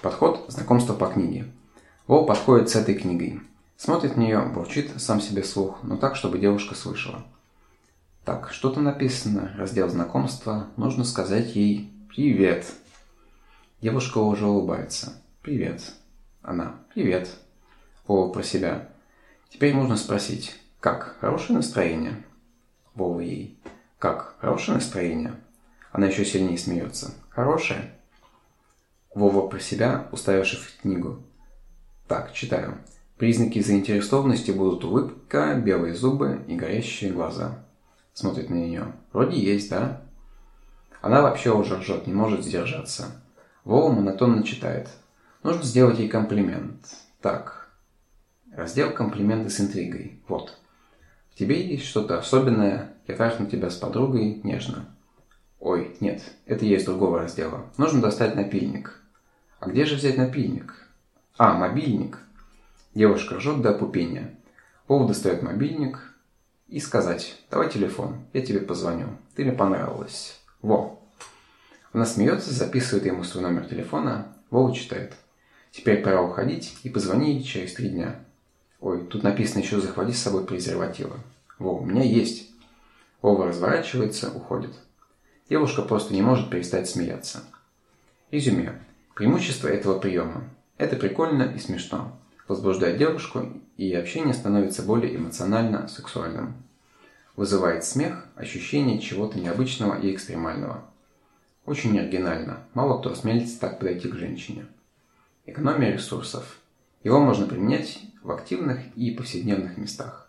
Подход – знакомство по книге. Вова подходит с этой книгой. Смотрит в нее, бурчит сам себе слух, но так, чтобы девушка слышала. Так, что там написано? Раздел знакомства. Нужно сказать ей «Привет». Девушка уже улыбается. «Привет». Она «Привет». Вова про себя. Теперь можно спросить «Как? Хорошее настроение?» Вова ей «Как? Хорошее настроение?» Она еще сильнее смеется. «Хорошее?» Вова про себя, уставившись в книгу. Так, читаю. Признаки заинтересованности будут улыбка, белые зубы и горящие глаза. Смотрит на нее. Вроде есть, да? Она вообще уже ржет, не может сдержаться. Вова монотонно читает. Нужно сделать ей комплимент. Так. Раздел комплименты с интригой. Вот. В тебе есть что-то особенное. Я трахну тебя с подругой нежно. Ой, нет, это есть другого раздела. Нужно достать напильник. А где же взять напильник? А, мобильник. Девушка ржет до опупения. Вова достает мобильник и сказать, давай телефон, я тебе позвоню, ты мне понравилась. Во. Она смеется, записывает ему свой номер телефона, Вова читает. Теперь пора уходить и позвони через три дня. Ой, тут написано еще захвати с собой презервативы. Вова, у меня есть. Вова разворачивается, уходит. Девушка просто не может перестать смеяться. Резюме. Преимущество этого приема. Это прикольно и смешно. Возбуждает девушку, и общение становится более эмоционально сексуальным. Вызывает смех, ощущение чего-то необычного и экстремального. Очень оригинально. Мало кто осмелится так подойти к женщине. Экономия ресурсов. Его можно применять в активных и повседневных местах.